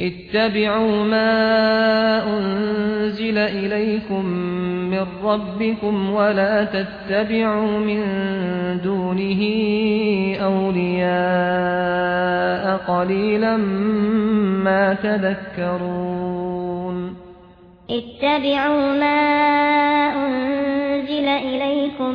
اتبعوا ما أنزل إليكم من ربكم ولا تتبعوا من دونه أولياء قليلا ما تذكرون اتبعوا ما أنزل إليكم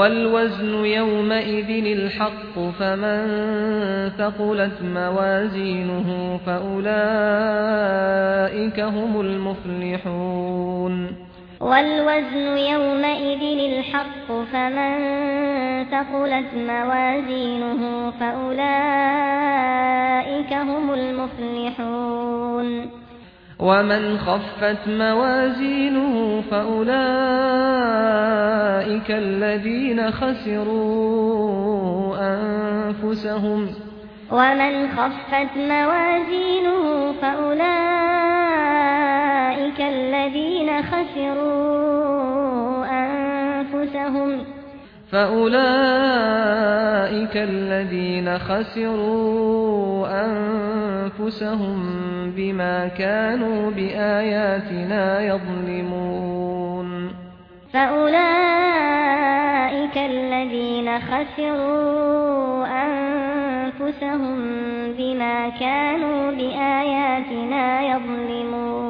والوزن يومئذ الحق فمن ثقلت موازينه فأولئك هم المفلحون. والوزن يومئذ الحق فمن ثقلت موازينه فأولئك هم المفلحون. ومن خفت موازينه فأولئك الذين خسروا أنفسهم ومن خفت موازينه فأولئك الذين خسروا أنفسهم فأولئك الذين خسروا أنفسهم بما كانوا بآياتنا يظلمون فأولئك الذين خسروا أنفسهم بما كانوا بآياتنا يظلمون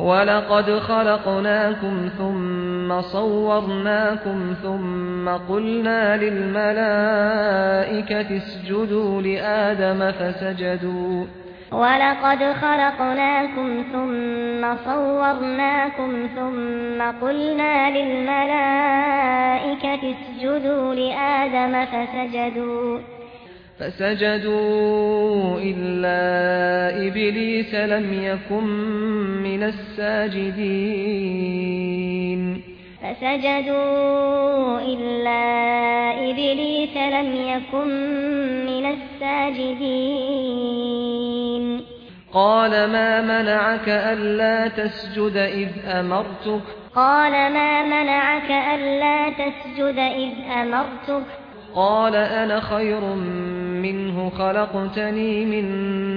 ولقد خلقناكم ثم صورناكم ثم قلنا للملائكة اسجدوا لآدم فسجدوا ولقد خلقناكم ثم صورناكم ثم قلنا للملائكة اسجدوا لآدم فسجدوا فسجدوا إلا إبليس لم يكن من الساجدين. فسجدوا إلا إبليس لم يكن من الساجدين. قال ما منعك ألا تسجد إذ أمرتك؟ قال ما منعك ألا تسجد إذ أمرتك؟ قال أنا خير منه خلقتني من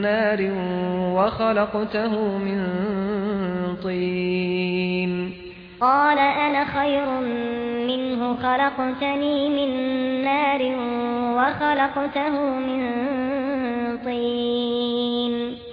نار وخلقته من طين. قال أنا خير منه خلقتني من نار وخلقته من طين.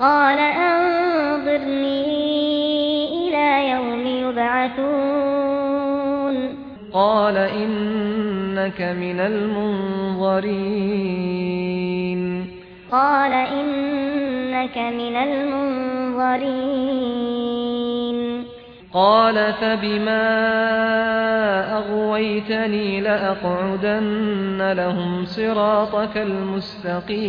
قال أنظرني إلى يوم يبعثون. قال إنك من المنظرين. قال إنك من المنظرين. قال فبما أغويتني لأقعدن لهم صراطك المستقيم.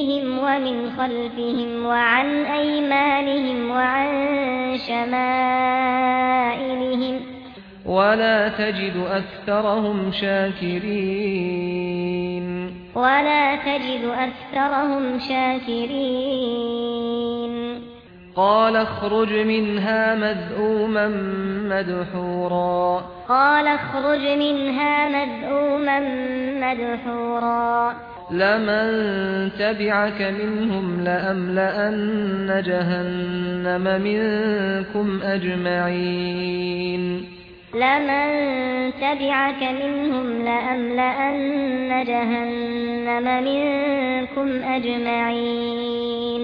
ومن خلفهم وعن أيمانهم وعن شمائلهم ولا تجد أكثرهم شاكرين. ولا تجد أكثرهم شاكرين. قال اخرج منها مذءوما مدحورا. قال اخرج منها مذءوما مدحورا. لمن تبعك منهم لأملأن جهنم منكم أجمعين لمن تبعك منهم لأملأن جهنم منكم أجمعين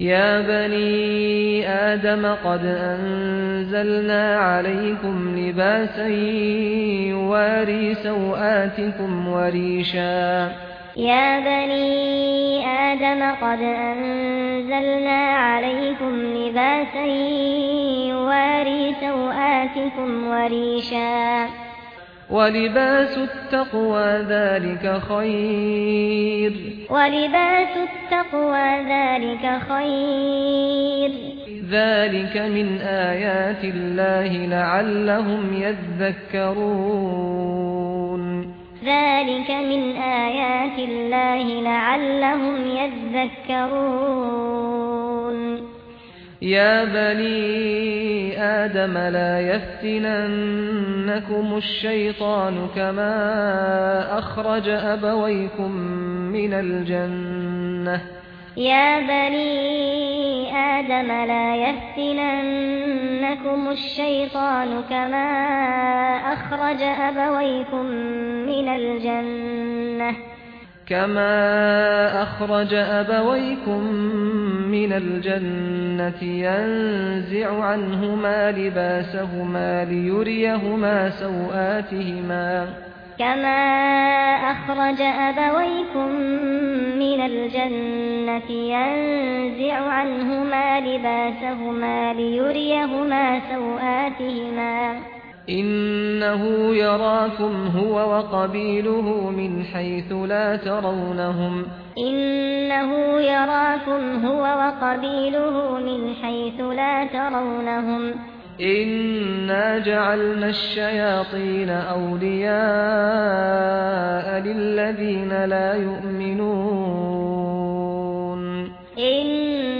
يا بني آدم قد أنزلنا عليكم لباسا يواري سوآتكم وريشا. يا بني آدم قد أنزلنا عليكم لباسا يواري سوآتكم وريشا. ولباس التقوى ذلك خير ولباس التقوى ذلك خير ذلك من آيات الله لعلهم يتذكرون ذلك من آيات الله لعلهم يتذكرون يا بني آدم لا يفتننكم الشيطان كما أخرج أبويكم من الجنة. يا بني آدم لا يفتننكم الشيطان كما أخرج أبويكم من الجنة. كما أخرج أبويكم من الجنة ينزع عنهما لباسهما ليريهما سوآتهما كما أخرج أبويكم من الجنة ينزع عنهما لباسهما ليريهما سوآتهما إنه يراكم هو وقبيله من حيث لا ترونهم إنه يراكم هو وقبيله من حيث لا ترونهم إنا جعلنا الشياطين أولياء للذين لا يؤمنون إِنَّ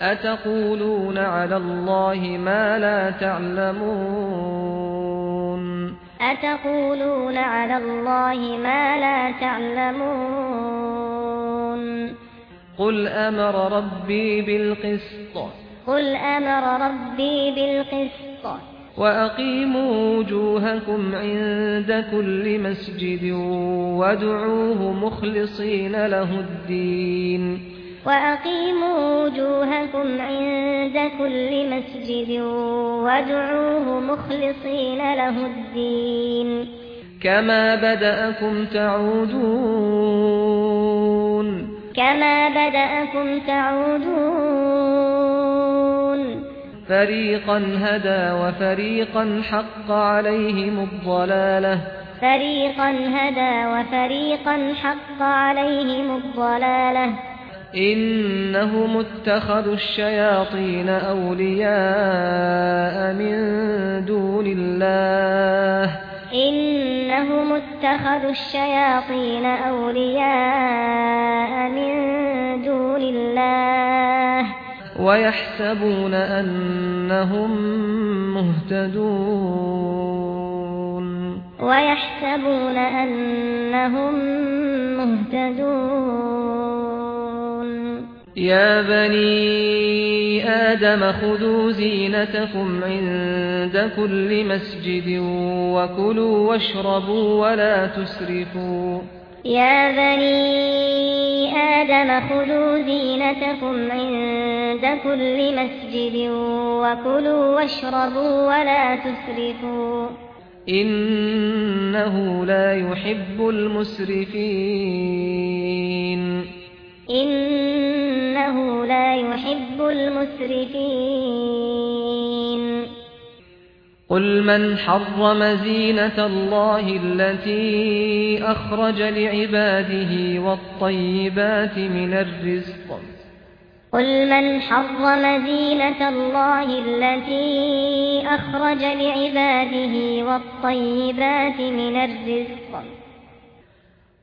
اتقولون على الله ما لا تعلمون اتقولون على الله ما لا تعلمون قل أمر ربي بالقسط قل أمر ربي بالقسط واقيموا وجوهكم عند كل مسجد وادعوه مخلصين له الدين وأقيموا وجوهكم عند كل مسجد وادعوه مخلصين له الدين كما بدأكم تعودون كما بدأكم تعودون فريقا هدى وفريقا حق عليهم الضلاله فريقا هدى وفريقا حق عليهم الضلاله إنهم اتخذوا الشياطين أولياء من دون الله إنهم اتخذوا الشياطين أولياء من دون الله ويحسبون أنهم مهتدون ويحسبون أنهم مهتدون يا بني آدم خذوا زينتكم عند كل مسجد وكلوا واشربوا ولا تسرفوا يا بني آدم خذوا زينتكم عند كل مسجد وكلوا واشربوا ولا تسرفوا إنه لا يحب المسرفين إنه لا يحب المسرفين إنه لا يحب المسرفين. قل من حرم زينة الله التي أخرج لعباده والطيبات من الرزق؟ قل من حرم زينة الله التي أخرج لعباده والطيبات من الرزق؟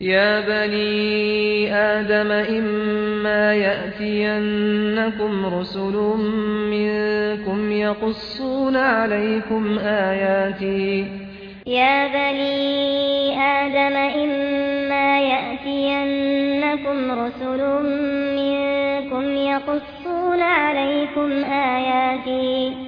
يا بني آدم إما يأتينكم رسل منكم يقصون عليكم آياتي. يا بني آدم إما يأتينكم رسل منكم يقصون عليكم آياتي.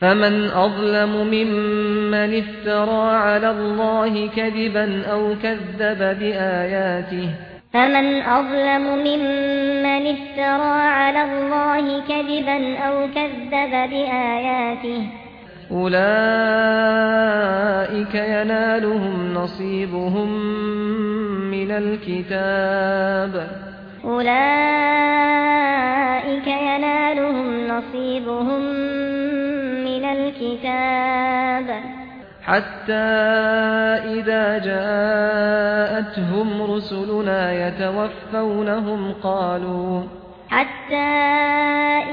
فمن أظلم ممن افترى على الله كذبا أو كذب بآياته فمن أظلم ممن افترى على الله كذبا أو كذب بآياته أولئك ينالهم نصيبهم من الكتاب. أولئك ينالهم نصيبهم الكتاب. حتى إذا جاءتهم رسلنا يتوفونهم قالوا حتى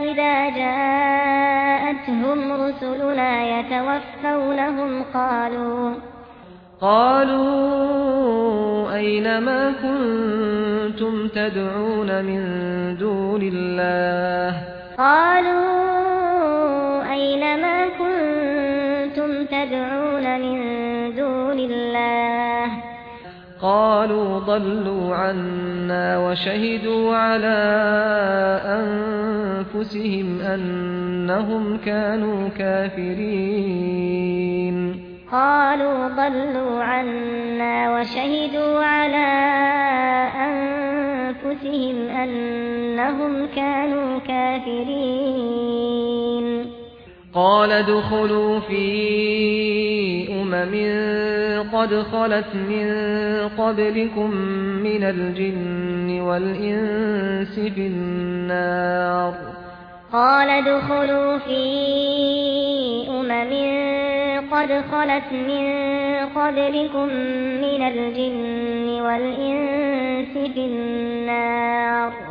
إذا جاءتهم رسلنا يتوفونهم قالوا قالوا أين ما كنتم تدعون من دون الله؟ قالوا أين ما كنتم تدعون من دون الله؟ قالوا ضلوا عنا وشهدوا على أنفسهم أنهم كانوا كافرين قالوا ضلوا عنا وشهدوا على أنفسهم أنهم كانوا كافرين قال دخلوا في أمم قد خلت من قبلكم من الجن والإنس في النار. قال دخلوا في أمم قد خلت من قبلكم من الجن والإنس في النار.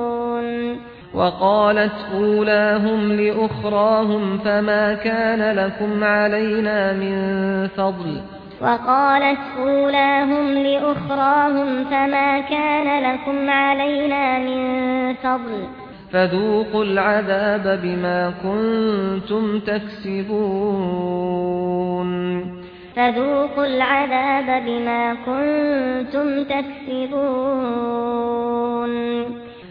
وقالت أولاهم لأخراهم فما كان لكم علينا من فضل. وقالت أولاهم لأخراهم فما كان لكم علينا من فضل. فذوقوا العذاب بما كنتم تكسبون. فذوقوا العذاب بما كنتم تكسبون.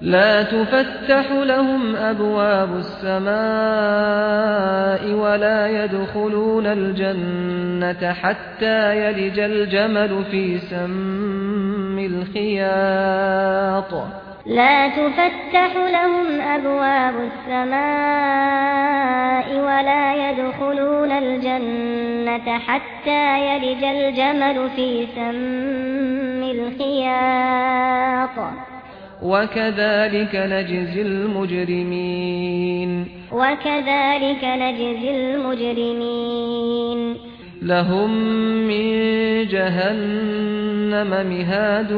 لا تفتح لهم أبواب السماء ولا يدخلون الجنة حتى يلج الجمل في سم الخياط. لا تفتح لهم أبواب السماء ولا يدخلون الجنة حتى يلج الجمل في سم الخياط. وكذلك نجزي المجرمين وكذلك نجزي المجرمين لهم من جهنم مهاد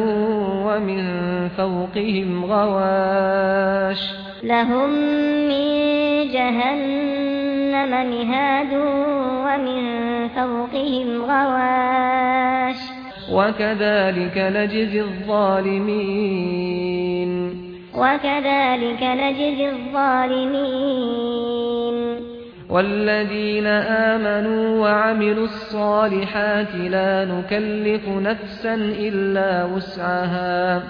ومن فوقهم غواش لهم من جهنم مهاد ومن فوقهم غواش وكذلك نجزي الظالمين وكذلك نجزي الظالمين والذين آمنوا وعملوا الصالحات لا نكلف نفسا إلا وسعها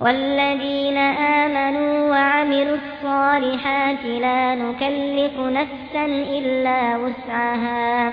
والذين آمنوا وعملوا الصالحات لا نكلف نفسا إلا وسعها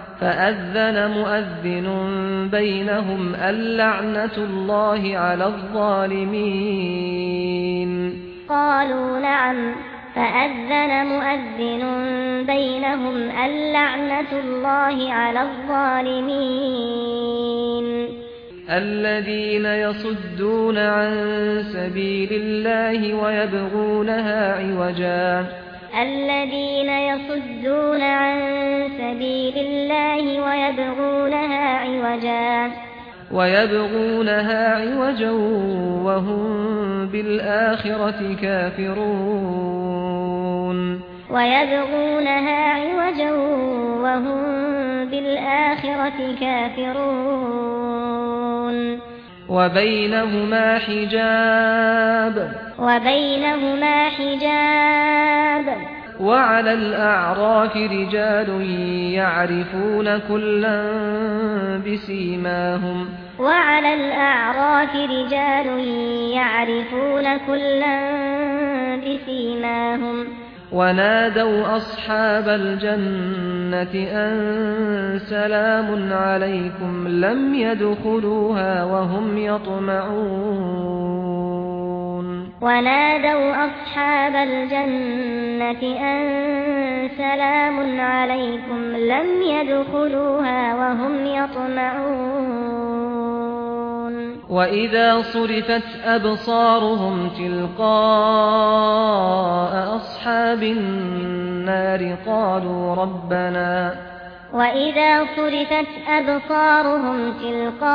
فأذن مؤذن بينهم اللعنة الله على الظالمين قالوا نعم فأذن مؤذن بينهم اللعنة الله على الظالمين الذين يصدون عن سبيل الله ويبغونها عوجا الذين يصدون عن سبيل الله ويبغونها عوجا. ويبغونها عوجا وهم بالآخرة كافرون. ويبغونها عوجا وهم بالآخرة كافرون. وبينهما حجاب. وبينهما حجاب. وعلى الأعراف رجال يعرفون كلا بسيماهم. وعلى الأعراف رجال يعرفون كلا بسيماهم. ونادوا أصحاب الجنة أن سلام عليكم لم يدخلوها وهم يطمعون ونادوا أصحاب الجنة أن سلام عليكم لم يدخلوها وهم يطمعون وَإِذَا صُرِفَتْ أَبْصَارُهُمْ تِلْقَاءَ أَصْحَابِ النَّارِ قَالُوا رَبَّنَا وَإِذَا صُرِفَتْ أَبْصَارُهُمْ تِلْقَاءَ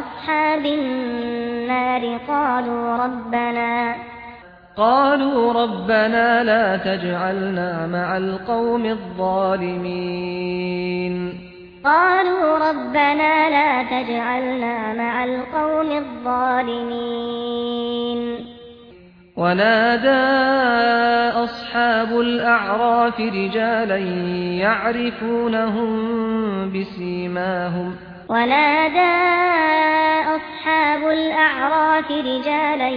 أَصْحَابِ النَّارِ قَالُوا رَبَّنَا قالوا ربنا لا تجعلنا مع القوم الظالمين قالوا ربنا لا تجعلنا مع القوم الظالمين. ونادى أصحاب الأعراف رجالا يعرفونهم بسيماهم. ونادى أصحاب الأعراف رجالا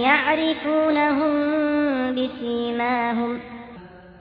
يعرفونهم بسيماهم.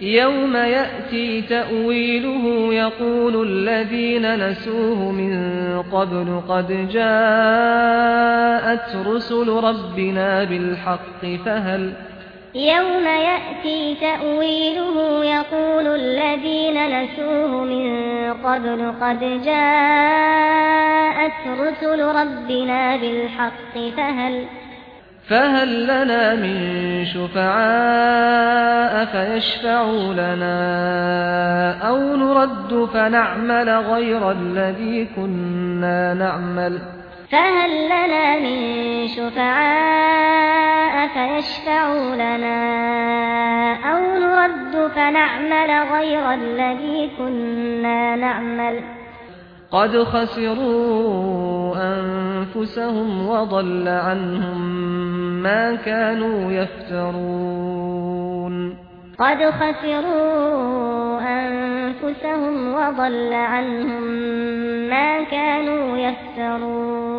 يوم يأتي تأويله يقول الذين نسوه من قبل قد جاءت رسل ربنا بالحق فهل يوم يأتي تأويله يقول الذين نسوه من قبل قد جاءت رسل ربنا بالحق فهل فهل لنا من شفعاء فيشفعوا لنا أو نرد فنعمل غير الذي كنا نعمل فهل لنا من شفعاء فيشفعوا لنا أو نرد فنعمل غير الذي كنا نعمل قد خسروا أنفسهم وضل عنهم ما كانوا يفترون قد خسروا أنفسهم وضل عنهم ما كانوا يفترون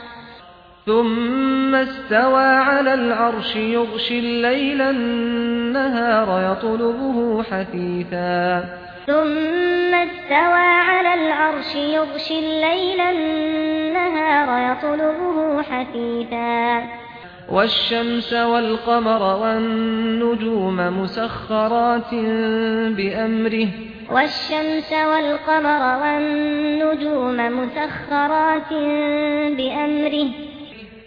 ثم استوى على العرش يغشي الليل النهار يطلبه حثيثا. ثم استوى على العرش يغشي الليل النهار يطلبه حثيثا. والشمس والقمر والنجوم مسخرات بأمره. والشمس والقمر والنجوم مسخرات بأمره.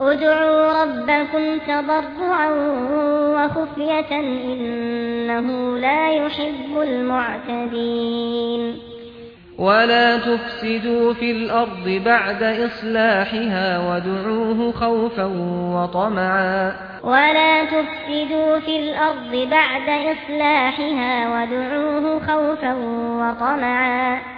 ادعوا ربكم تضرعا وخفية إنه لا يحب المعتدين. ولا تفسدوا في الأرض بعد إصلاحها ودعوه خوفا وطمعا. ولا تفسدوا في الأرض بعد إصلاحها ودعوه خوفا وطمعا.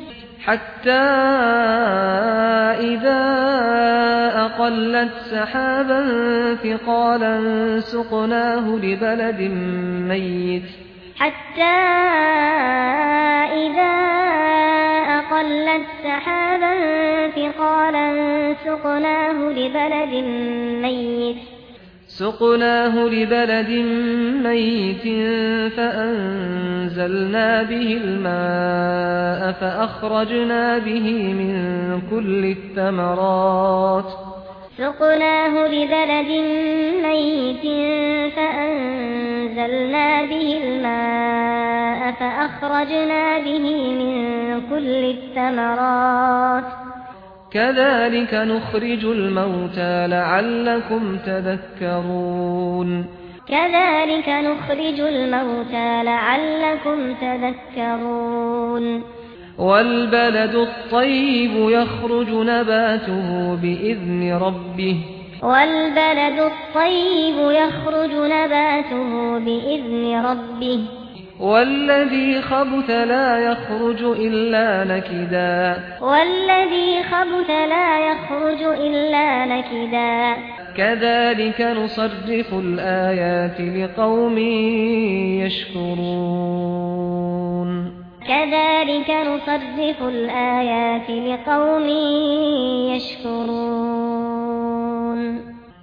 حتى إذا أقلت سحابا ثقالا سقناه لبلد ميت. حتى إذا أقلت سحابا ثقالا سقناه لبلد ميت. سقناه لبلد ميت فأنزلنا به الماء فأخرجنا به من كل الثمرات. سقناه لبلد ميت فأنزلنا به الماء فأخرجنا به من كل الثمرات. كذلك نخرج الموتى لعلكم تذكرون. كذلك نخرج الموتى لعلكم تذكرون. والبلد الطيب يخرج نباته بإذن ربه. والبلد الطيب يخرج نباته بإذن ربه. والذي خبث لا يخرج إلا نكدا. والذي خبث لا يخرج إلا نكدا. كذلك نصرف الآيات لقوم يشكرون. كذلك نصرف الآيات لقوم يشكرون.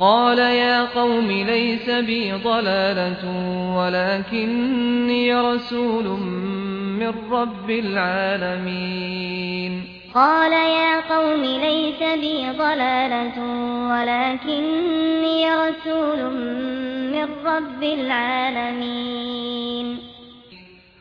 قال يا قوم ليس بي ضلالة ولكني رسول من رب العالمين. قال يا قوم ليس بي ضلالة ولكني رسول من رب العالمين.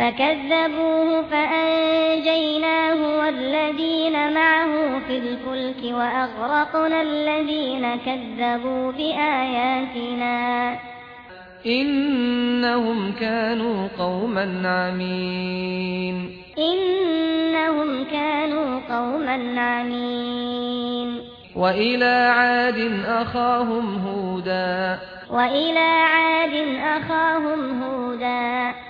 فكذبوه فأنجيناه والذين معه في الفلك وأغرقنا الذين كذبوا بآياتنا إنهم كانوا قوما عمين إنهم كانوا قوما عمين وإلى عاد أخاهم هودا وإلى عاد أخاهم هودا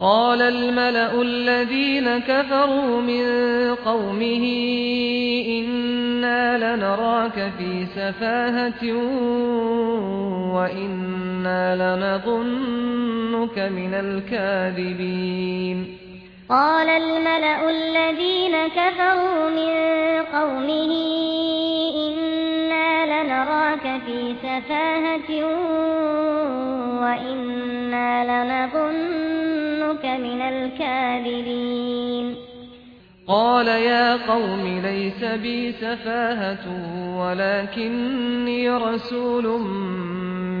قال الملأ الذين كفروا من قومه إنا لنراك في سفاهة وإنا لنظنك من الكاذبين. قال الملأ الذين كفروا من قومه إنا نراك في سفاهة وإنا لنظنك من الكاذبين. قال يا قوم ليس بي سفاهة ولكني رسول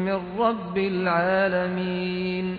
من رب العالمين.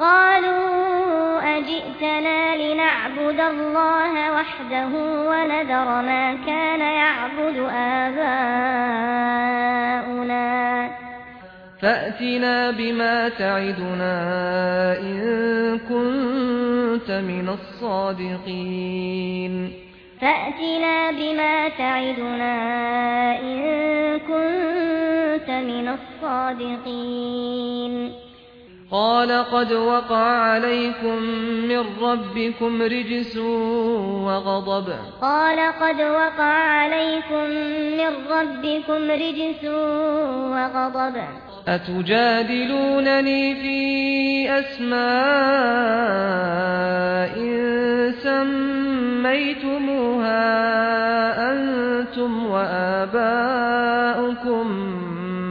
قالوا أجئتنا لنعبد الله وحده ونذر ما كان يعبد آباؤنا. فأتنا بما تعدنا إن كنت من الصادقين. فأتنا بما تعدنا إن كنت من الصادقين. قال قد وقع عليكم من ربكم رجس وغضب. قال قد وقع عليكم من ربكم رجس وغضب. أتجادلونني في أسماء سميتموها أنتم وآباؤكم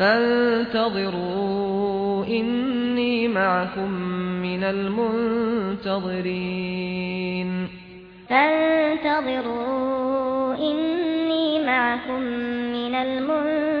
فانتظروا إني معكم من المنتظرين. فانتظروا إني معكم من المنتظرين.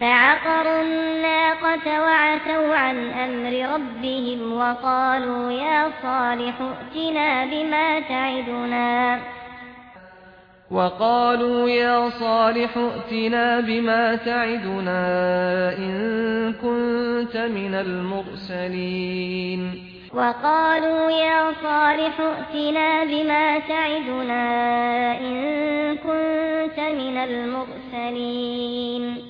فعقروا الناقة وعتوا عن أمر ربهم وقالوا يا صالح أَتِنَا بما تعدنا. وقالوا يا صالح أَتِنَا بما تعدنا إن كنت من المرسلين. وقالوا يا صالح أَتِنَا بما تعدنا إن كنت من المرسلين.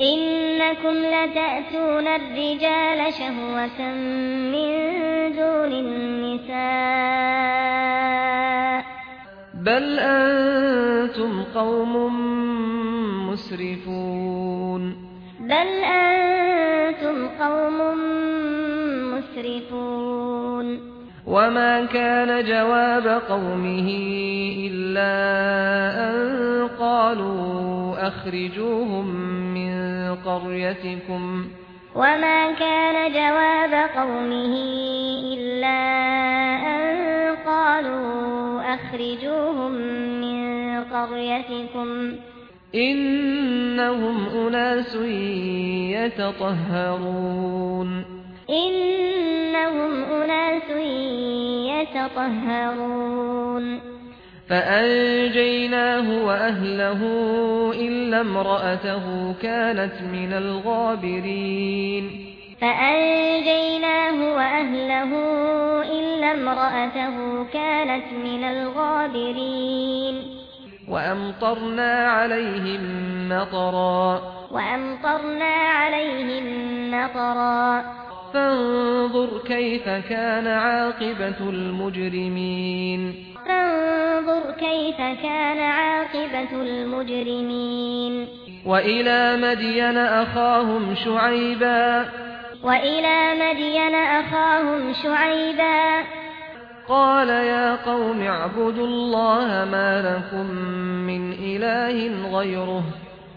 إنكم لتأتون الرجال شهوة من دون النساء. بل أنتم قوم مسرفون. بل أنتم قوم مسرفون. وما كان جواب قومه إلا أن قالوا أخرجوهم من قريتكم وما كان جواب قومه إلا أن قالوا أخرجوهم من قريتكم إنهم أناس يتطهرون إنهم أناس يتطهرون. فأنجيناه وأهله إلا امرأته كانت من الغابرين. فأنجيناه وأهله إلا امرأته كانت من الغابرين. وَأَمْطَرْنَا عَلَيْهِمْ مَطَرًا. وَأَمْطَرْنَا عَلَيْهِمْ مَطَرًا. فانظر كيف كان عاقبة المجرمين. فانظر كيف كان عاقبة المجرمين. وإلى مدين أخاهم شعيبا. وإلى مدين أخاهم شعيبا. قال يا قوم اعبدوا الله ما لكم من إله غيره.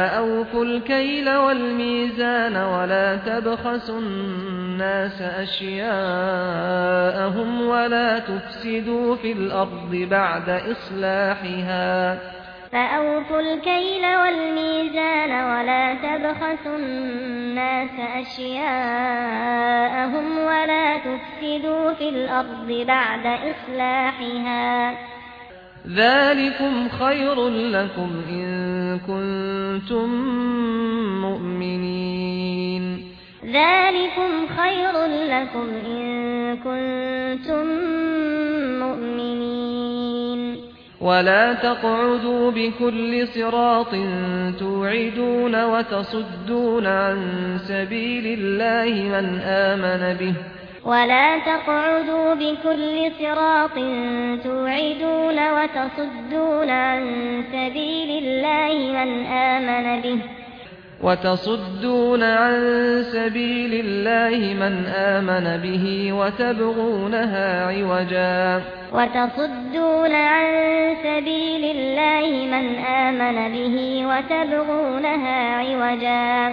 فأوفوا الكيل والميزان ولا تبخسوا الناس أشياءهم ولا تفسدوا في الأرض بعد إصلاحها فأوفوا الكيل والميزان ولا تبخسوا الناس أشياءهم ولا تفسدوا في الأرض بعد إصلاحها ذلكم خير لكم إن كنتم مؤمنين. ذلكم خير لكم إن كنتم مؤمنين. ولا تقعدوا بكل صراط توعدون وتصدون عن سبيل الله من آمن به. ولا تقعدوا بكل صراط تعيدون وتصدون عن سبيل الله من آمن به. وتصدون عن سبيل الله من آمن به وتبغونها عوجا. وتصدون عن سبيل الله من آمن به وتبغونها عوجا.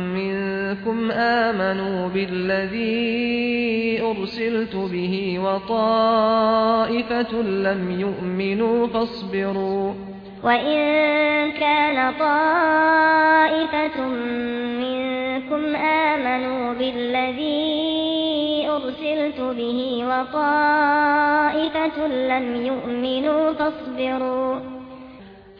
منكم آمنوا بالذي أرسلت به وطائفة لم يؤمنوا فاصبروا وإن كان طائفة منكم آمنوا بالذي أرسلت به وطائفة لم يؤمنوا فاصبروا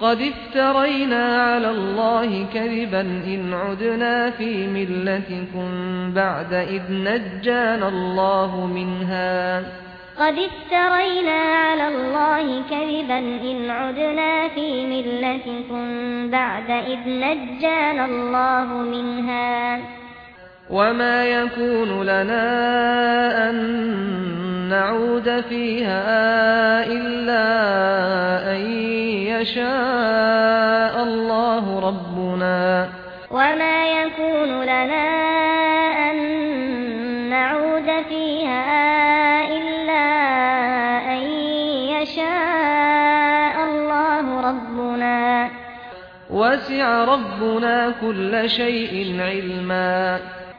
قد افترينا على الله كذبا إن عدنا في ملتكم بعد إذ نجان الله منها قد افترينا على الله كذبا إن عدنا في ملتكم بعد إذ نجان الله منها وما يكون لنا أن نعود فيها إلا أن يشاء الله ربنا. وما يكون لنا أن نعود فيها إلا أن يشاء الله ربنا. وسع ربنا كل شيء علما.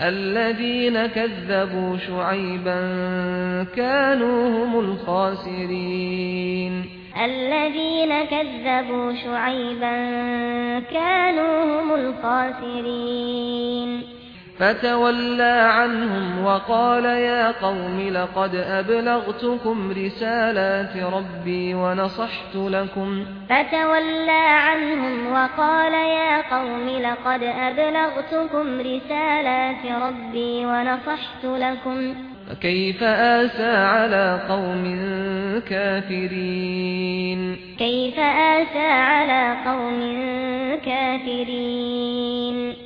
الذين كذبوا شعيبا كانوا هم الخاسرين. الذين كذبوا شعيبا كانوا هم الخاسرين. فتولى عنهم وقال يا قوم لقد أبلغتكم رسالات ربي ونصحت لكم فتولى عنهم وقال يا قوم لقد أبلغتكم رسالات ربي ونصحت لكم كيف آسى على قوم كافرين؟ كيف آسى على قوم كافرين؟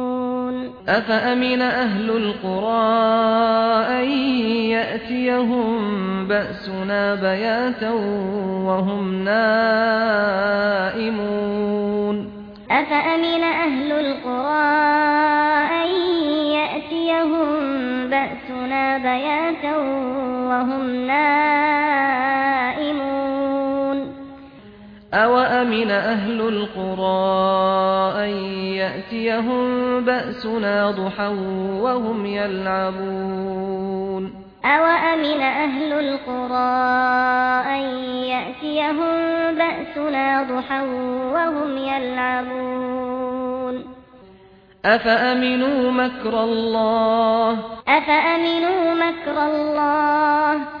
أفأمن أهل القرى أن يأتيهم بأسنا بياتا وهم نائمون أفأمن أهل القرى أن يأتيهم بأسنا بياتا وهم نائمون أو أمن أهل القرى أن يأتيهم بأسنا ضحى وهم يلعبون أو أمن أهل القرى أن يأتيهم بأسنا ضحى وهم يلعبون أفأمنوا مكر الله أفأمنوا مكر الله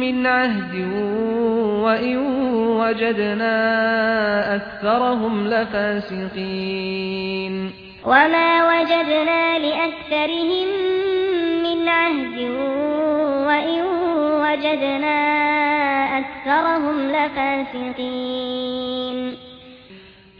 من عهد وإن وجدنا أكثرهم لفاسقين. وما وجدنا لأكثرهم من عهد وإن وجدنا أكثرهم لفاسقين.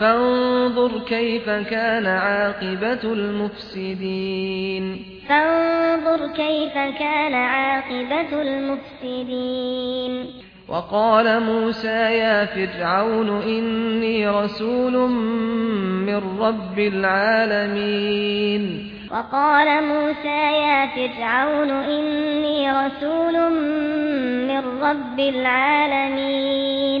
فانظر كيف كان عاقبة المفسدين. فانظر كيف كان عاقبة المفسدين. وقال موسى يا فرعون إني رسول من رب العالمين. وقال موسى يا فرعون إني رسول من رب العالمين.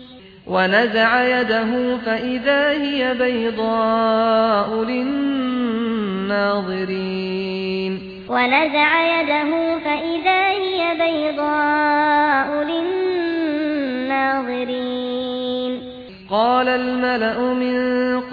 ونزع يده فإذا هي بيضاء للناظرين. ونزع يده فإذا هي بيضاء للناظرين. قال الملأ من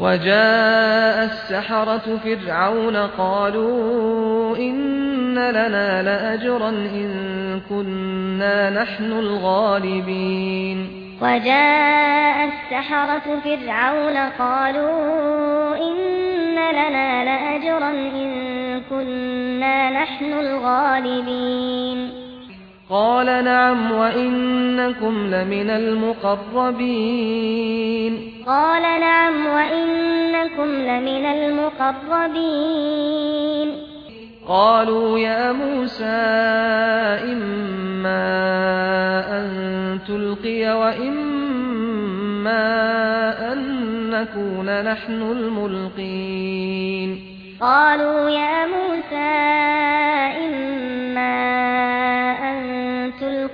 وجاء السحرة فرعون قالوا إن لنا لأجرا إن كنا نحن الغالبين. وجاء السحرة فرعون قالوا إن لنا لأجرا إن كنا نحن الغالبين. قال نعم وإنكم لمن المقربين. قال نعم وإنكم لمن المقربين. قالوا يا موسى إما أن تلقي وإما أن نكون نحن الملقين. قالوا يا موسى إما أن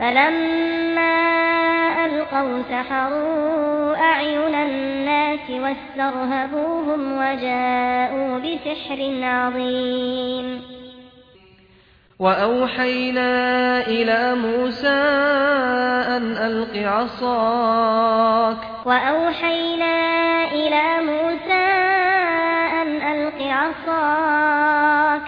فَلَمَّا أَلْقَوْا سَحَرُوا أَعْيُنَ النَّاسِ وَاسْتَرْهَبُوهُمْ وَجَاءُوا بِسِحْرٍ عَظِيمٍ. وَأَوْحَيْنَا إِلَى مُوسَى أَنْ أَلْقِ عَصَاكَ. وَأَوْحَيْنَا إِلَى مُوسَى أَنْ أَلْقِ عَصَاكَ.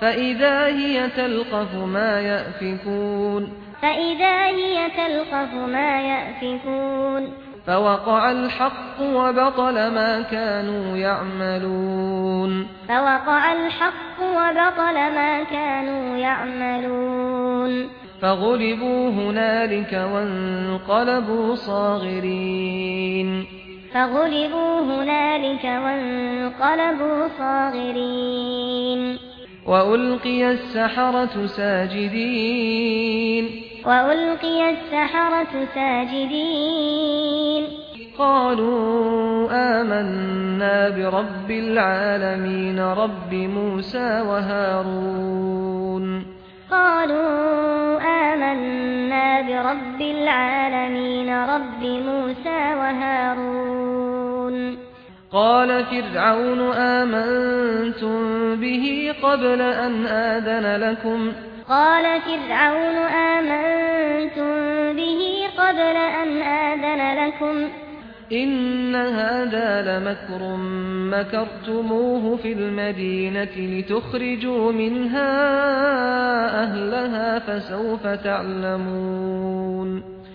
فَإِذَا هِيَ تَلْقَفُ مَا يَأْفِكُونَ. فإذا هي تلقف ما يأفكون فوقع الحق وبطل ما كانوا يعملون فوقع الحق وبطل ما كانوا يعملون فغلبوا هنالك وانقلبوا صاغرين فغلبوا هنالك وانقلبوا صاغرين وألقي السحرة ساجدين وألقي السحرة ساجدين قالوا آمنا برب العالمين رب موسى وهارون قالوا آمنا برب العالمين رب موسى وهارون قال فرعون آمنتم به قبل أن آذن لكم. قال فرعون آمنتم به قبل أن آذن لكم. إن هذا لمكر مكرتموه في المدينة لتخرجوا منها أهلها فسوف تعلمون.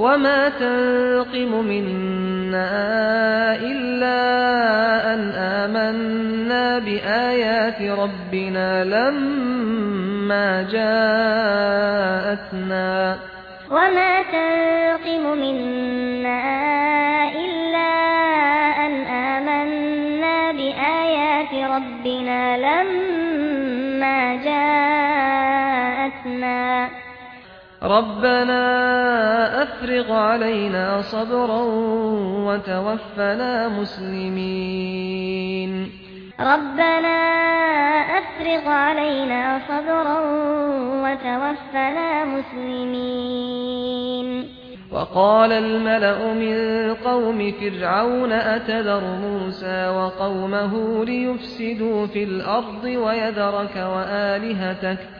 وما تنقم منا إلا أن آمنا بآيات ربنا لما جاءتنا وما تنقم منا إلا أن آمنا بآيات ربنا لما جاءتنا ربنا أفرغ علينا صبرا وتوفنا مسلمين ربنا أفرغ علينا صبرا وتوفنا مسلمين وقال الملأ من قوم فرعون أتذر موسى وقومه ليفسدوا في الأرض ويذرك وآلهتك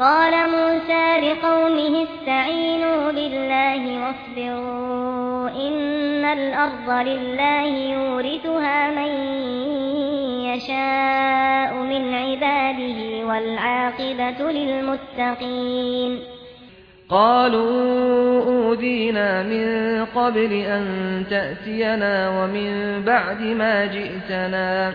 قال موسى لقومه استعينوا بالله واصبروا إن الأرض لله يورثها من يشاء من عباده والعاقبة للمتقين. قالوا أودينا من قبل أن تأتينا ومن بعد ما جئتنا.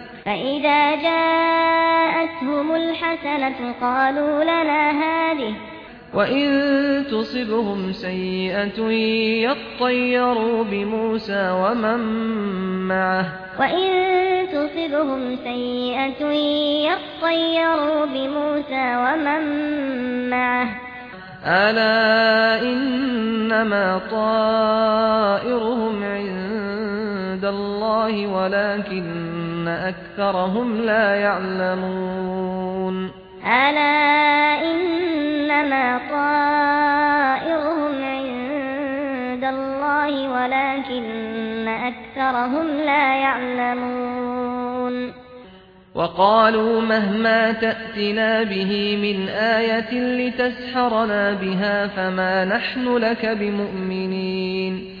فإذا جاءتهم الحسنة قالوا لنا هذه وَإِن تُصِبْهُمْ سَيِّئَةٌ يَطَّيَّرُوا بِمُوسَى وَمَن مَّعَهُ وَإِن تُصِبْهُمْ سَيِّئَةٌ يَطَّيَّرُوا بِمُوسَى وَمَن مَّعَهُ أَلَا إِنَّمَا طَائِرُهُمْ عِندَ اللَّهِ وَلَكِنَّ ان أكثرهم لا يعلمون ألا إنما طائرهم عند الله ولكن أكثرهم لا يعلمون وقالوا مهما تأتنا به من آية لتسحرنا بها فما نحن لك بمؤمنين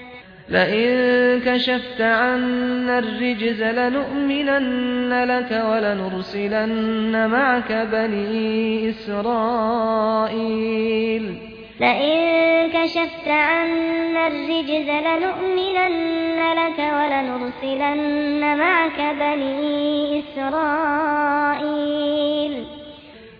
لئن كشفت عنا الرجز لنؤمنن لك ولنرسلن معك بني إسرائيل. لئن كشفت عنا الرجز لنؤمنن لك ولنرسلن معك بني إسرائيل.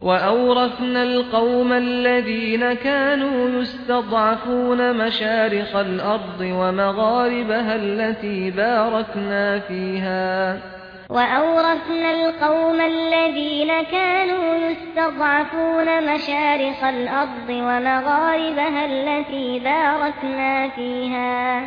وأورثنا القوم الذين كانوا يستضعفون مشارق الأرض ومغاربها التي باركنا فيها وأورثنا القوم الذين كانوا يستضعفون مشارق الأرض ومغاربها التي باركنا فيها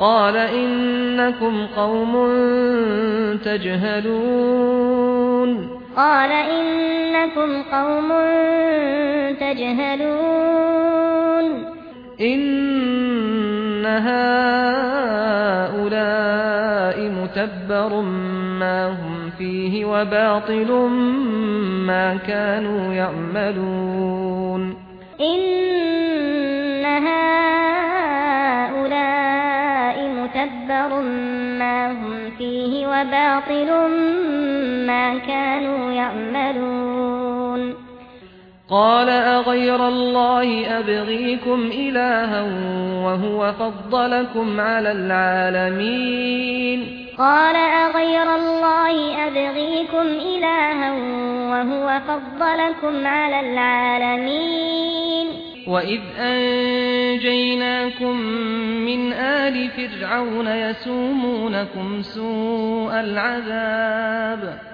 قال إنكم قوم تجهلون. قال إنكم قوم تجهلون. إن هؤلاء متبر ما هم فيه وباطل ما كانوا يعملون. إن هؤلاء مُتَبَّرٌ مَا هُمْ فِيهِ وَبَاطِلٌ مَا كَانُوا يَعْمَلُونَ قال أغير الله أبغيكم إلها وهو فضلكم على العالمين قال أغير الله أبغيكم إلها وهو فضلكم على العالمين وَإِذْ أَنْجَيْنَاكُمْ مِنْ آلِ فِرْعَوْنَ يَسُومُونَكُمْ سُوءَ الْعَذَابِ وإذ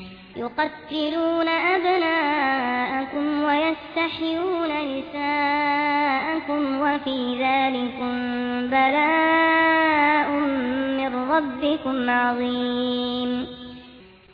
يقتلون أبناءكم ويستحيون نساءكم وفي ذلك بلاء من ربكم عظيم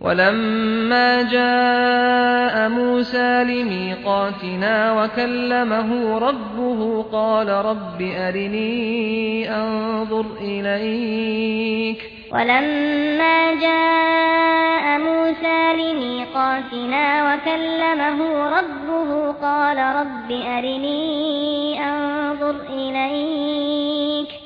ولما جاء موسى لميقاتنا وكلمه ربه قال رب أرني أنظر إليك. ولما جاء موسى لميقاتنا وكلمه ربه قال رب أرني أنظر إليك.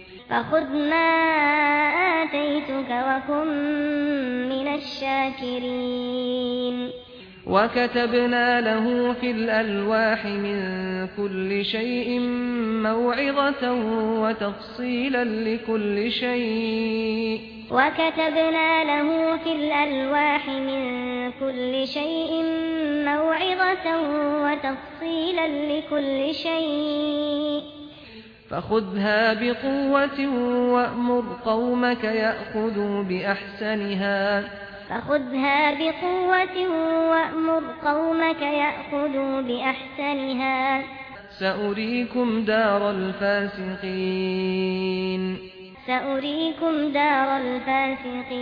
فخذ ما آتيتك وكن من الشاكرين وكتبنا له في الألواح من كل شيء موعظة وتفصيلا لكل شيء وكتبنا له في الألواح من كل شيء موعظة وتفصيلا لكل شيء فخذها بقوة وأمر قومك يأخذوا بأحسنها. فخذها بقوة وأمر قومك يأخذوا بأحسنها. سأريكم دار الفاسقين. سأريكم دار الفاسقين.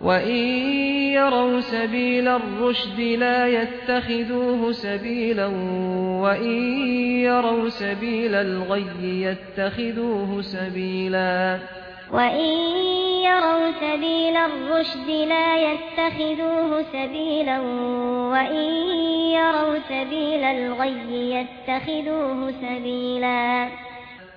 وَإِن يَرَوْا سَبِيلَ الرُّشْدِ لَا يَتَّخِذُوهُ سَبِيلًا وَإِن يَرَوْا سَبِيلَ الْغَيِّ يَتَّخِذُوهُ سَبِيلًا وَإِن يَرَوْا سَبِيلَ الرُّشْدِ لَا يَتَّخِذُوهُ سَبِيلًا وَإِن يَرَوْا سَبِيلَ الْغَيِّ يَتَّخِذُوهُ سَبِيلًا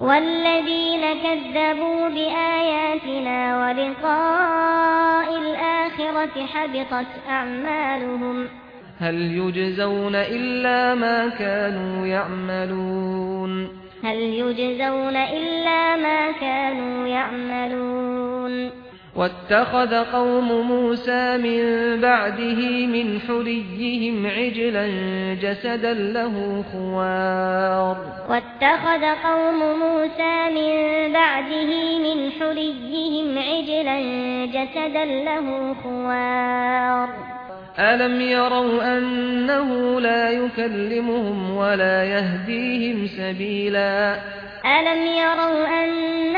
والذين كذبوا بآياتنا ولقاء الآخرة حبطت أعمالهم. هل يجزون إلا ما كانوا يعملون؟ هل يجزون إلا ما كانوا يعملون؟ واتخذ قوم موسى من بعده من حريهم عجلا جسدا له خوار. واتخذ قوم موسى من بعده من حريهم عجلا جسدا له خوار. ألم يروا أنه لا يكلمهم ولا يهديهم سبيلا؟ ألم يروا أن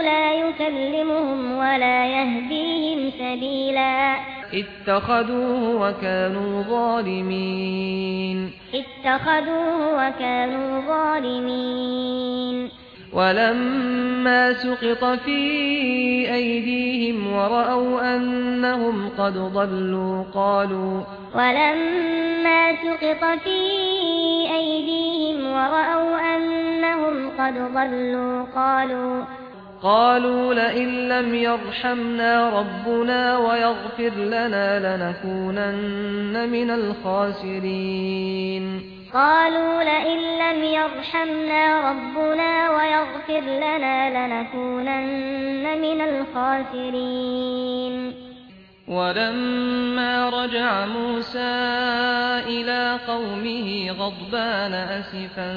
لا يكلمهم ولا يهديهم سبيلا. اتخذوه وكانوا ظالمين. اتخذوه وكانوا ظالمين. ولما سقط في أيديهم ورأوا أنهم قد ضلوا قالوا ولما سقط في أيديهم ورأوا أنهم قد ضلوا قالوا قالوا لئن لم يرحمنا ربنا ويغفر لنا لنكونن من الخاسرين. قالوا لئن لم يرحمنا ربنا ويغفر لنا لنكونن من الخاسرين. ولما رجع موسى إلى قومه غضبان أسفا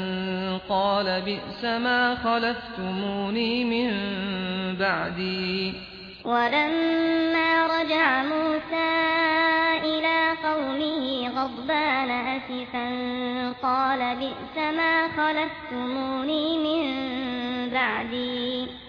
قال بئس ما خلفتموني من بعدي. ولما رجع موسى إلى قومه غضبان أسفا قال بئس ما خلفتموني من بعدي.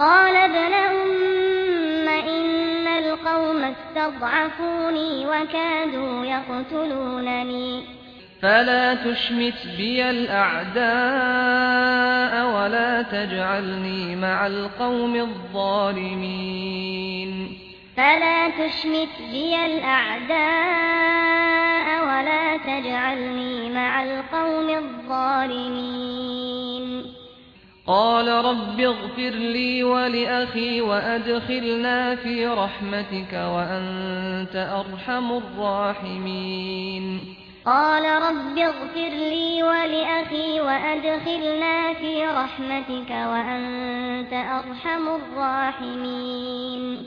قال ابن أم إن القوم استضعفوني وكادوا يقتلونني. فلا تشمت بي الأعداء ولا تجعلني مع القوم الظالمين. فلا تشمت بي الأعداء ولا تجعلني مع القوم الظالمين. قال رب اغفر لي ولأخي وأدخلنا في رحمتك وأنت أرحم الراحمين. قال رب اغفر لي ولأخي وأدخلنا في رحمتك وأنت أرحم الراحمين.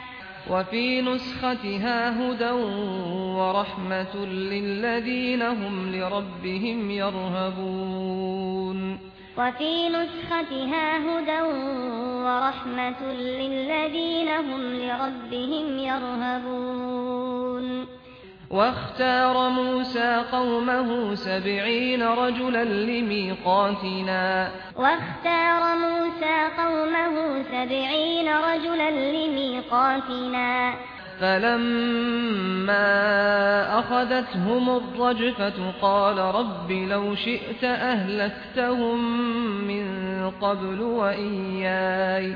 وفي نسختها هدى ورحمة للذين هم لربهم يرهبون. وفي نسختها هدى ورحمة للذين هم لربهم يرهبون. واختار موسى قومه 70 رجلا لميقاتنا. واختار موسى قومه 70 رجلا لميقاتنا. فَلَمَّا أَخَذَتْهُمُ الرَّجْفَةُ قَالَ رَبِّ لَوْ شِئْتَ أَهْلَكْتَهُمْ مِنْ قَبْلُ وَإِيَّايَ.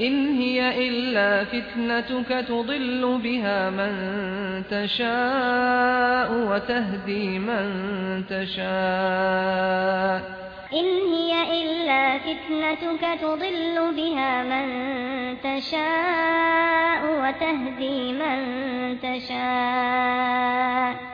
إن هي إلا فتنتك تضل بها من تشاء وتهدي من تشاء. إن هي إلا فتنتك تضل بها من تشاء وتهدي من تشاء.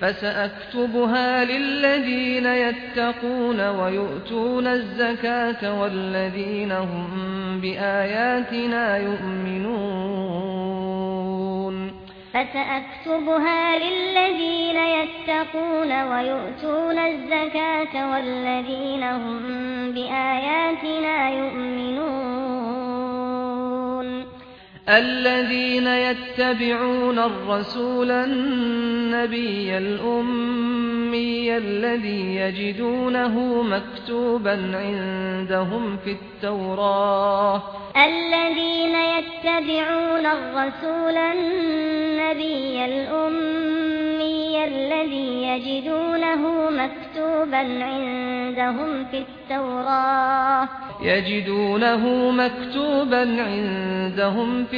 فسأكتبها للذين يتقون ويؤتون الزكاة والذين هم بآياتنا يؤمنون. فسأكتبها للذين يتقون ويؤتون الزكاة والذين هم بآياتنا يؤمنون. الذين يتبعون الرسول النبي الأمي الذي يجدونه مكتوبا عندهم في التوراة. الذين يتبعون الرسول النبي الأمي الذي يجدونه مكتوبا عندهم في التوراة. يجدونه مكتوبا عندهم في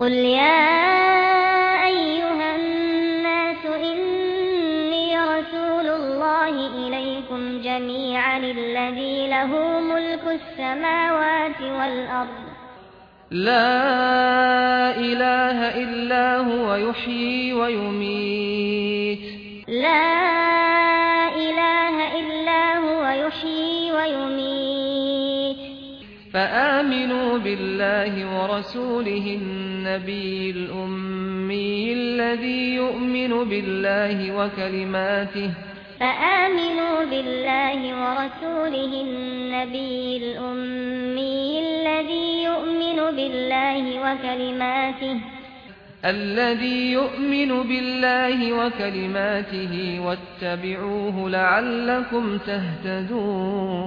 قل يا ايها الناس اني رسول الله اليكم جميعا الذي له ملك السماوات والارض. لا اله الا هو يحيي ويميت. لا اله الا هو يحيي ويميت. فآمنوا بالله ورسوله النبي الأمي الذي يؤمن بالله وكلماته فآمنوا بالله ورسوله النبي الأمي الذي يؤمن بالله وكلماته الذي يؤمن بالله وكلماته واتبعوه لعلكم تهتدون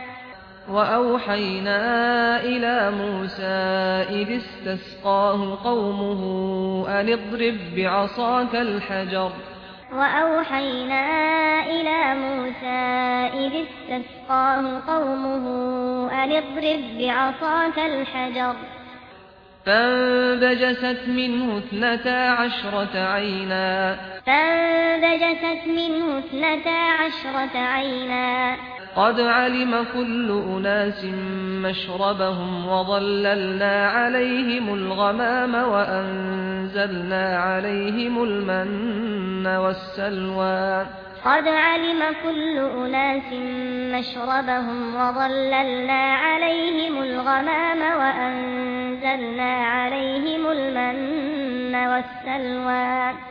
وأوحينا إلى موسى إذ استسقاه قومه أن اضرب بعصاك الحجر وأوحينا إلى موسى إذ استسقاه قومه أن اضرب بعصاك الحجر فانبجست منه اثنتا عشرة عينا فانبجست منه اثنتا عشرة عينا قد علم كل أناس مشربهم وظللنا عليهم الغمام وأنزلنا عليهم المن والسلوى. قد علم كل أناس مشربهم وظللنا عليهم الغمام وأنزلنا عليهم المن والسلوى.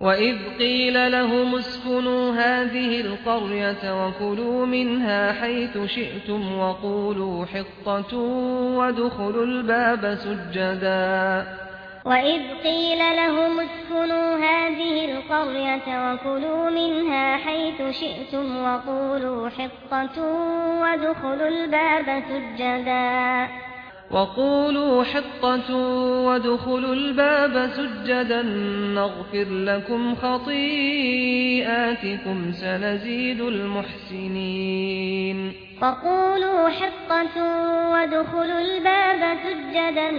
وَإِذْ قِيلَ لَهُمْ اسْكُنُوا هَذِهِ الْقَرْيَةَ وَكُلُوا مِنْهَا حَيْثُ شِئْتُمْ وَقُولُوا حِطَّةٌ وَادْخُلُوا الْبَابَ سُجَّدًا وَإِذْ قِيلَ لَهُمْ اسْكُنُوا هَذِهِ الْقَرْيَةَ وَكُلُوا مِنْهَا حَيْثُ شِئْتُمْ وَقُولُوا حِطَّةٌ وَادْخُلُوا الْبَابَ سُجَّدًا وقولوا حطة وادخلوا الباب سجدا نغفر لكم خطيئاتكم سنزيد المحسنين. وقولوا حطة وادخلوا الباب سجدا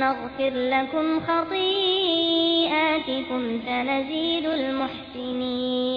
نغفر لكم خطيئاتكم سنزيد المحسنين.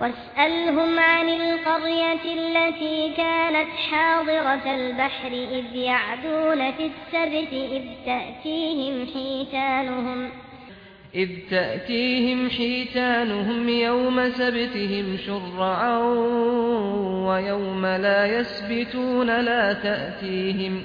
واسألهم عن القرية التي كانت حاضرة البحر إذ يعدون في السبت إذ تأتيهم حيتانهم إذ تأتيهم حيتانهم يوم سبتهم شرعا ويوم لا يسبتون لا تأتيهم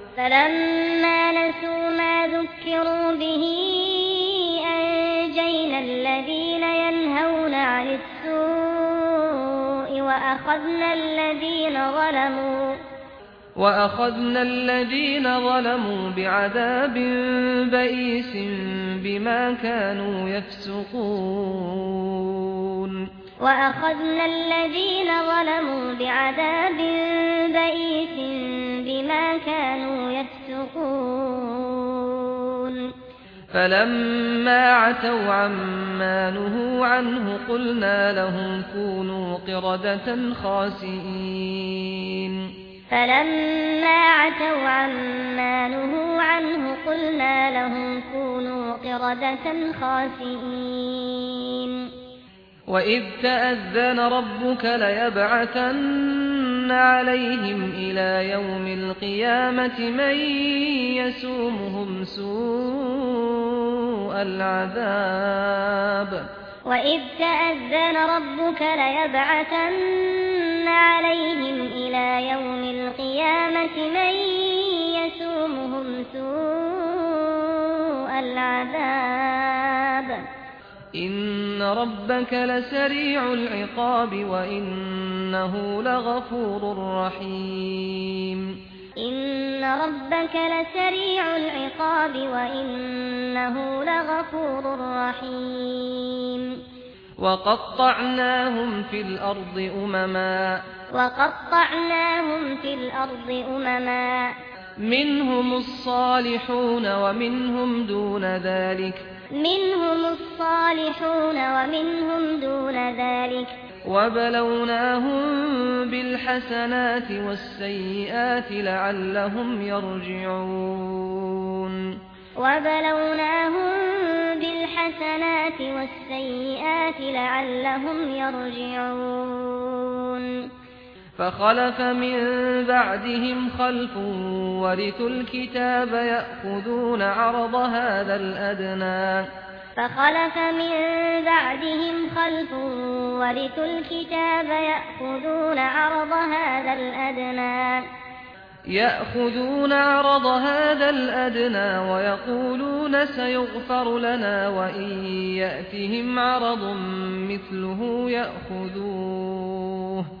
فلما نسوا ما ذكروا به أنجينا الذين ينهون عن السوء وأخذنا الذين ظلموا وَأَخَذْنَا الَّذِينَ ظَلَمُوا بِعَذَابٍ بَئِيسٍ بِمَا كَانُوا يَفْسُقُونَ وَأَخَذْنَا الَّذِينَ ظَلَمُوا بِعَذَابٍ بَئِيسٍ فلما عتوا عما نهوا عنه قلنا لهم كونوا قردة خاسئين. فلما عتوا عما نهوا عنه قلنا لهم كونوا قردة خاسئين. وإذ تأذن ربك ليبعثن عليهم إلى يوم القيامة من يسومهم سوء العذاب وإذ تأذن ربك ليبعثن عليهم إلى يوم القيامة من يسومهم سوء العذاب إن ربك لسريع العقاب وإنه لغفور رحيم إن ربك لسريع العقاب وإنه لغفور رحيم وقطعناهم في الأرض أمما وقطعناهم في الأرض أمما منهم الصالحون ومنهم دون ذلك منهم الصالحون ومنهم دون ذلك. وبلوناهم بالحسنات والسيئات لعلهم يرجعون. وبلوناهم بالحسنات والسيئات لعلهم يرجعون. فخلف من بعدهم خلف ورثوا الكتاب يأخذون عرض هذا الأدنى. فخلف من بعدهم خلف ورث الكتاب يأخذون عرض هذا الأدنى. يأخذون عرض هذا الأدنى ويقولون سيغفر لنا وإن يأتهم عرض مثله يأخذوه.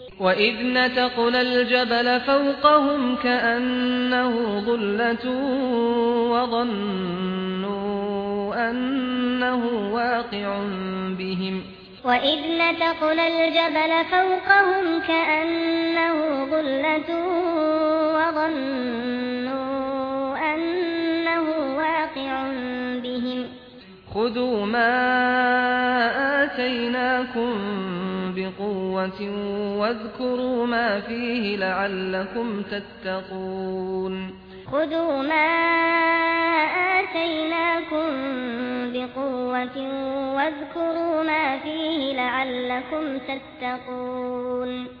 وَإِذْ نَتَقْنَا الْجَبَلَ فَوْقَهُمْ كَأَنَّهُ ظُلَّةٌ وَظَنُّوا أَنَّهُ وَاقِعٌ بِهِمْ وَإِذْ نَتَقْنَا الْجَبَلَ فَوْقَهُمْ كَأَنَّهُ ظُلَّةٌ وَظَنُّوا أَنَّهُ وَاقِعٌ بِهِمْ خُذُوا مَا آتَيْنَاكُمْ قوة واذكروا ما فيه لعلكم تتقون. خذوا ما آتيناكم بقوة واذكروا ما فيه لعلكم تتقون.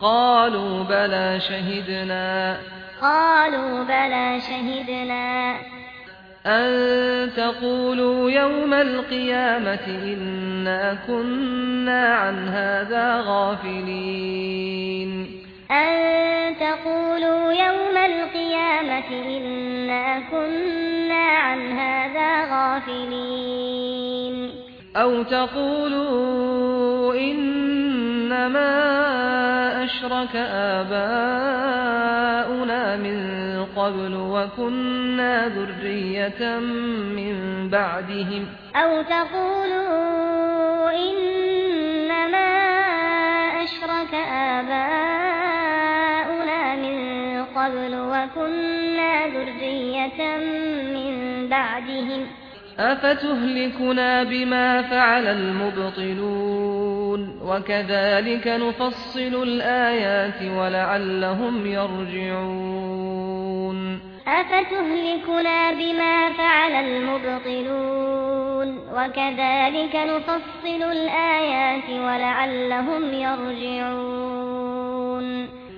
قالوا بلى شهدنا. قالوا بلى شهدنا. أن تقولوا يوم القيامة إنا كنا عن هذا غافلين. أن تقولوا يوم القيامة إنا كنا عن هذا غافلين. أو تقولوا إنما أشرك آباؤنا من قبل وكنا ذرية من بعدهم. أو تقولوا إنما أشرك آباؤنا من قبل وكنا ذرية من بعدهم. أفتهلكنا بما فعل المبطلون وكذلك نفصل الآيات ولعلهم يرجعون أفتهلكنا بما فعل المبطلون وكذلك نفصل الآيات ولعلهم يرجعون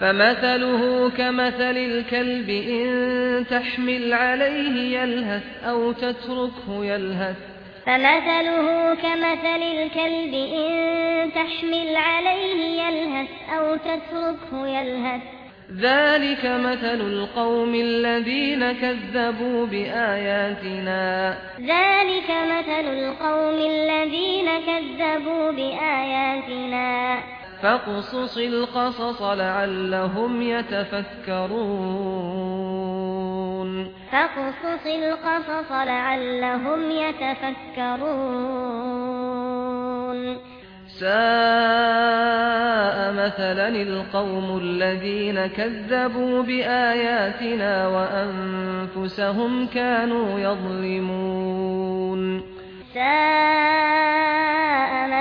فمثله كمثل الكلب إن تحمل عليه يلهث أو تتركه يلهث. فمثله كمثل الكلب إن تحمل عليه يلهث أو تتركه يلهث. ذلك مثل القوم الذين كذبوا بآياتنا. ذلك مثل القوم الذين كذبوا بآياتنا. فقصص القصص لعلهم يتفكرون. فقصص القصص لعلهم يتفكرون. ساء مثلا القوم الذين كذبوا بآياتنا وأنفسهم كانوا يظلمون. ساء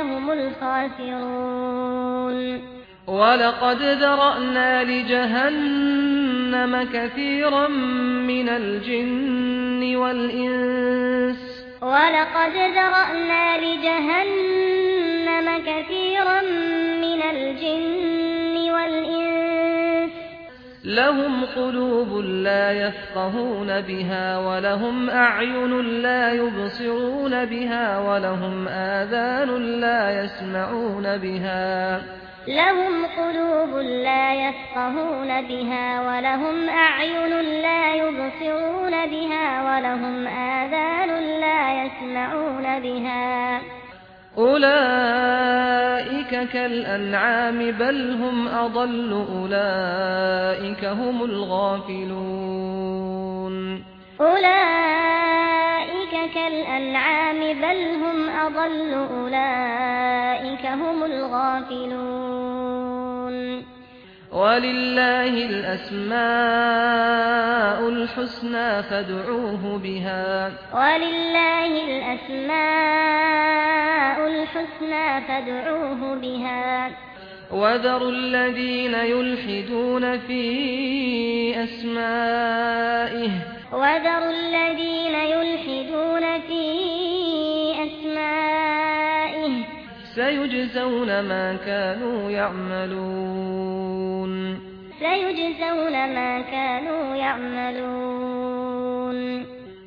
هم الخاسرون. ولقد ذرأنا لجهنم كثيرا من الجن والإنس. ولقد ذرأنا لجهنم كثيرا من الجن والإنس. لهم قلوب لا يفقهون بها ولهم أعين لا يبصرون بها ولهم آذان لا يسمعون بها لهم قلوب لا يفقهون بها ولهم أعين لا يبصرون بها ولهم آذان لا يسمعون بها أولئك كالأنعام بل هم أضل أولئك هم الغافلون. أولئك كالأنعام بل هم أضل أولئك هم الغافلون. ولله الأسماء الحسنى فادعوه بها ولله الأسماء الحسنى فادعوه بها وذروا الذين يلحدون في أسمائه وذروا الذين يلحدون في أسمائه سيجزون ما كانوا يعملون سيجزون ما كانوا يعملون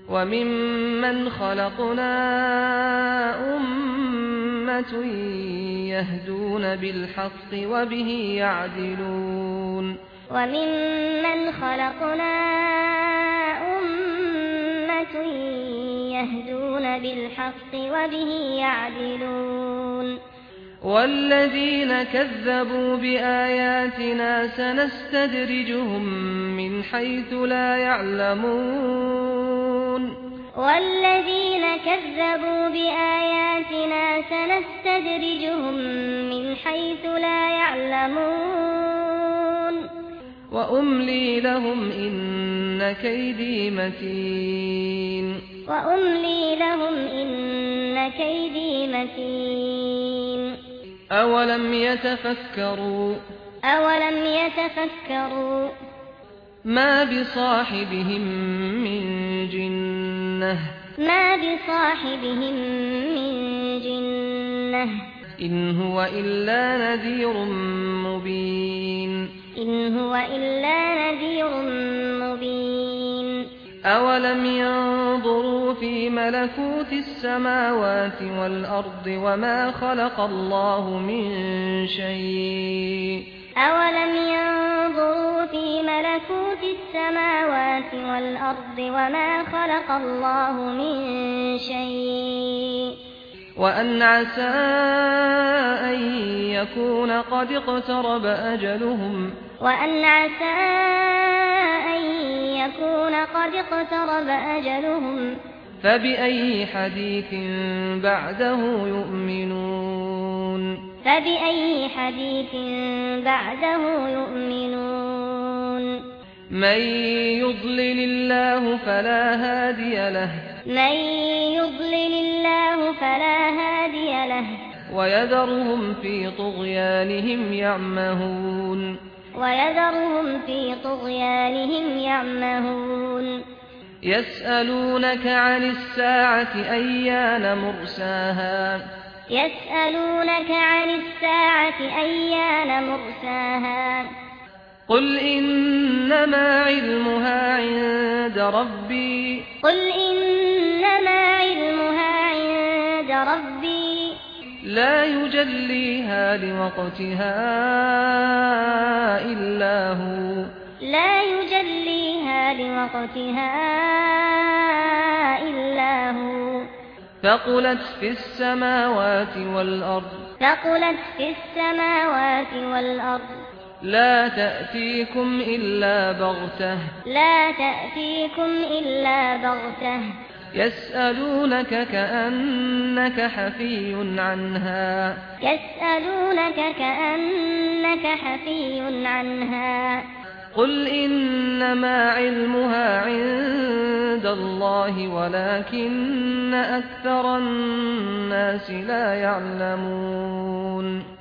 وممن خلقنا أمة يهدون بالحق وبه يعدلون وممن خلقنا أمة يهدون بالحق وبه يعدلون والذين كذبوا بآياتنا سنستدرجهم من حيث لا يعلمون والذين كذبوا بآياتنا سنستدرجهم من حيث لا يعلمون وأملي لهم إن كيدي متين وأملي لهم إن كيدي متين أولم يتفكروا أولم يتفكروا ما بصاحبهم من جنة ما بصاحبهم من جنة إن هو إلا نذير مبين إن هو إلا نذير مبين. أولم ينظروا في ملكوت السماوات والأرض وما خلق الله من شيء. أولم ينظروا في ملكوت السماوات والأرض وما خلق الله من شيء. وأن عسى أن يكون قد اقترب أجلهم وأن عسى أن يكون قد اقترب أجلهم فبأي حديث بعده يؤمنون فبأي حديث بعده يؤمنون من يضلل الله فلا هادي له من يضلل الله فلا هادي له ويذرهم في طغيانهم يعمهون ويذرهم في طغيانهم يعمهون يسألونك عن الساعة أيان مرساها يسألونك عن الساعة أيان مرساها قل إنما علمها عند ربي قل إنما علمها ربي لا يجليها لوقتها إلا هو. لا يجليها لوقتها إلا هو. ثقلت في السماوات والأرض. ثقلت في السماوات والأرض. لا تأتيكم إلا بغتة. لا تأتيكم إلا بغتة. يسألونك كأنك حفي عنها. يسألونك كأنك حفي عنها. قل إنما علمها عند الله ولكن أكثر الناس لا يعلمون.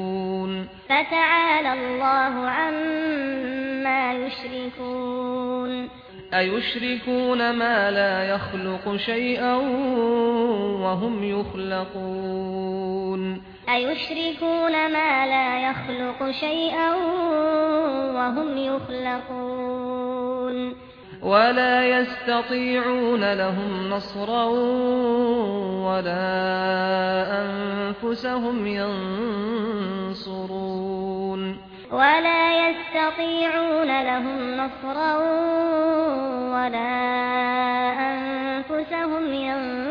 فتعالى الله عما يشركون. أيشركون ما لا يخلق شيئا وهم يخلقون. أيشركون ما لا يخلق شيئا وهم يخلقون. ولا يستطيعون لهم نصرا ولا أنفسهم ينصرون ولا يستطيعون لهم نصرا ولا أنفسهم ينصرون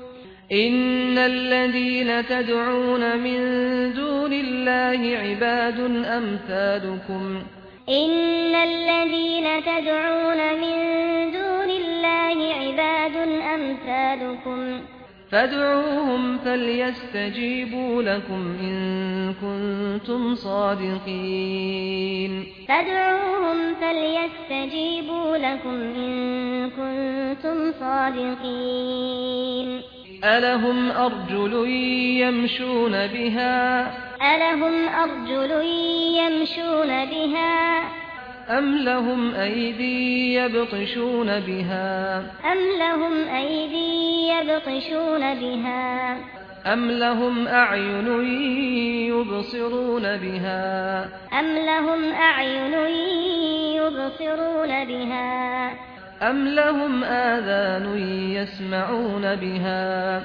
ان الذين تدعون من دون الله عباد امثالكم ان الذين تدعون من دون الله عباد امثالكم فادعوهم فليستجيبوا لكم ان كنتم صادقين فادعوهم فليستجيبوا لكم ان كنتم صادقين ألهم أرجل يمشون بها ألهم أرجل يمشون بها أم لهم أَيْدٍ يبطشون بها أم لهم أَيْدٍ يبطشون بها أم لهم أعين يبصرون بها أم لهم أعين يبصرون بها أم لهم آذان يسمعون بها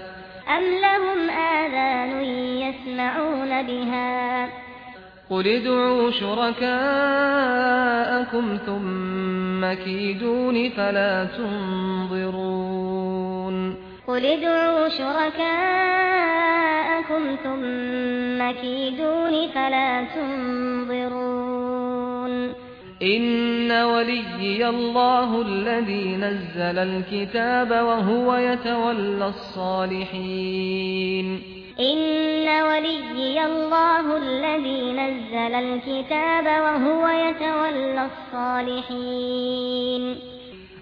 أم لهم آذان يسمعون بها قل ادعوا شركاءكم ثم كيدون فلا تنظرون قل ادعوا شركاءكم ثم كيدون فلا تنظرون إن ولي الله الذي نزل الكتاب وهو يتولى الصالحين إن ولي الله الذي نزل الكتاب وهو يتولى الصالحين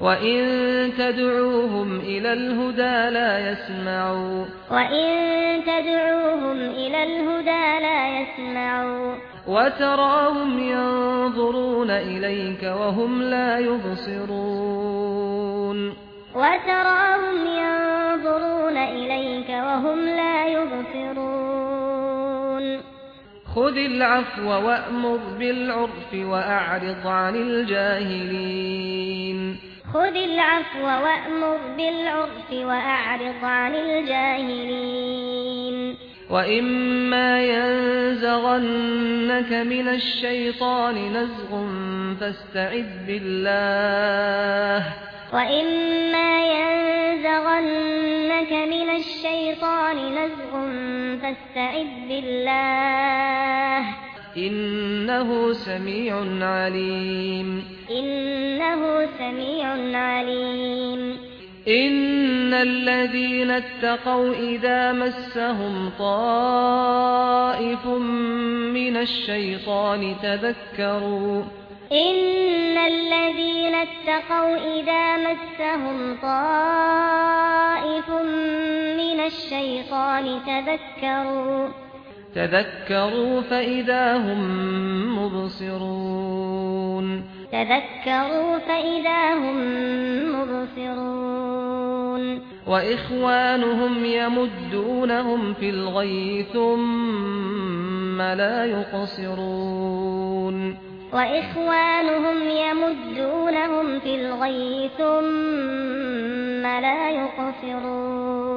وَإِن تَدْعُوهُمْ إِلَى الْهُدَى لَا يَسْمَعُوا وَإِن تَدْعُوهُمْ إِلَى الْهُدَى لَا يَسْمَعُوا وَتَرَاهُمْ يَنظُرُونَ إِلَيْكَ وَهُمْ لَا يُبْصِرُونَ وَتَرَاهُمْ يَنظُرُونَ إِلَيْكَ وَهُمْ لَا يُبْصِرُونَ خُذِ الْعَفْوَ وَأْمُرْ بِالْعُرْفِ وَأَعْرِضْ عَنِ الْجَاهِلِينَ خذ العفو وأمر بالعرف وأعرض عن الجاهلين. وَإِمَّا يَنزَغَنَّكَ مِنَ الشَّيْطَانِ نَزْغٌ فَاسْتَعِذْ بِاللَّهِ. وَإِمَّا يَنزَغَنَّكَ مِنَ الشَّيْطَانِ نَزْغٌ فَاسْتَعِذْ بِاللَّهِ. إنه سميع عليم. إنه سميع عليم. إن الذين اتقوا إذا مسهم طائف من الشيطان تذكروا. إن الذين اتقوا إذا مسهم طائف من الشيطان تذكروا. تذكروا فإذا هم مبصرون. تذكروا فإذا هم مبصرون. وإخوانهم يمدونهم في الغي ثم لا يقصرون. وإخوانهم يمدونهم في الغي ثم لا يقصرون.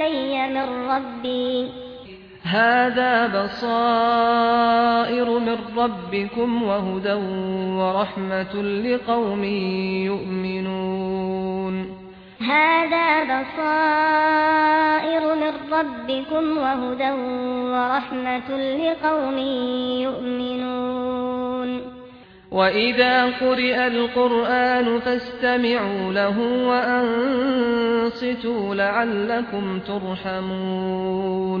عَلَيَّ مِنْ رَبِّي. هَذَا بَصَائِرُ مِنْ رَبِّكُمْ وَهُدًى وَرَحْمَةٌ لِقَوْمٍ يُؤْمِنُونَ. هَذَا بَصَائِرُ مِنْ رَبِّكُمْ وَهُدًى وَرَحْمَةٌ لِقَوْمٍ يُؤْمِنُونَ. وَإِذَا قُرِئَ الْقُرْآنُ فَاسْتَمِعُوا لَهُ وَأَنصِتُوا لَعَلَّكُمْ تُرْحَمُونَ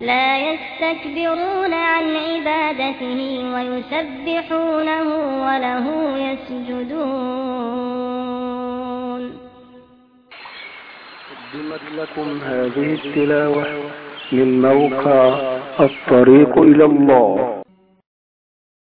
لا يستكبرون عن عبادته ويسبحونه وله يسجدون. قدمت لكم هذه التلاوة من موقع الطريق إلى الله.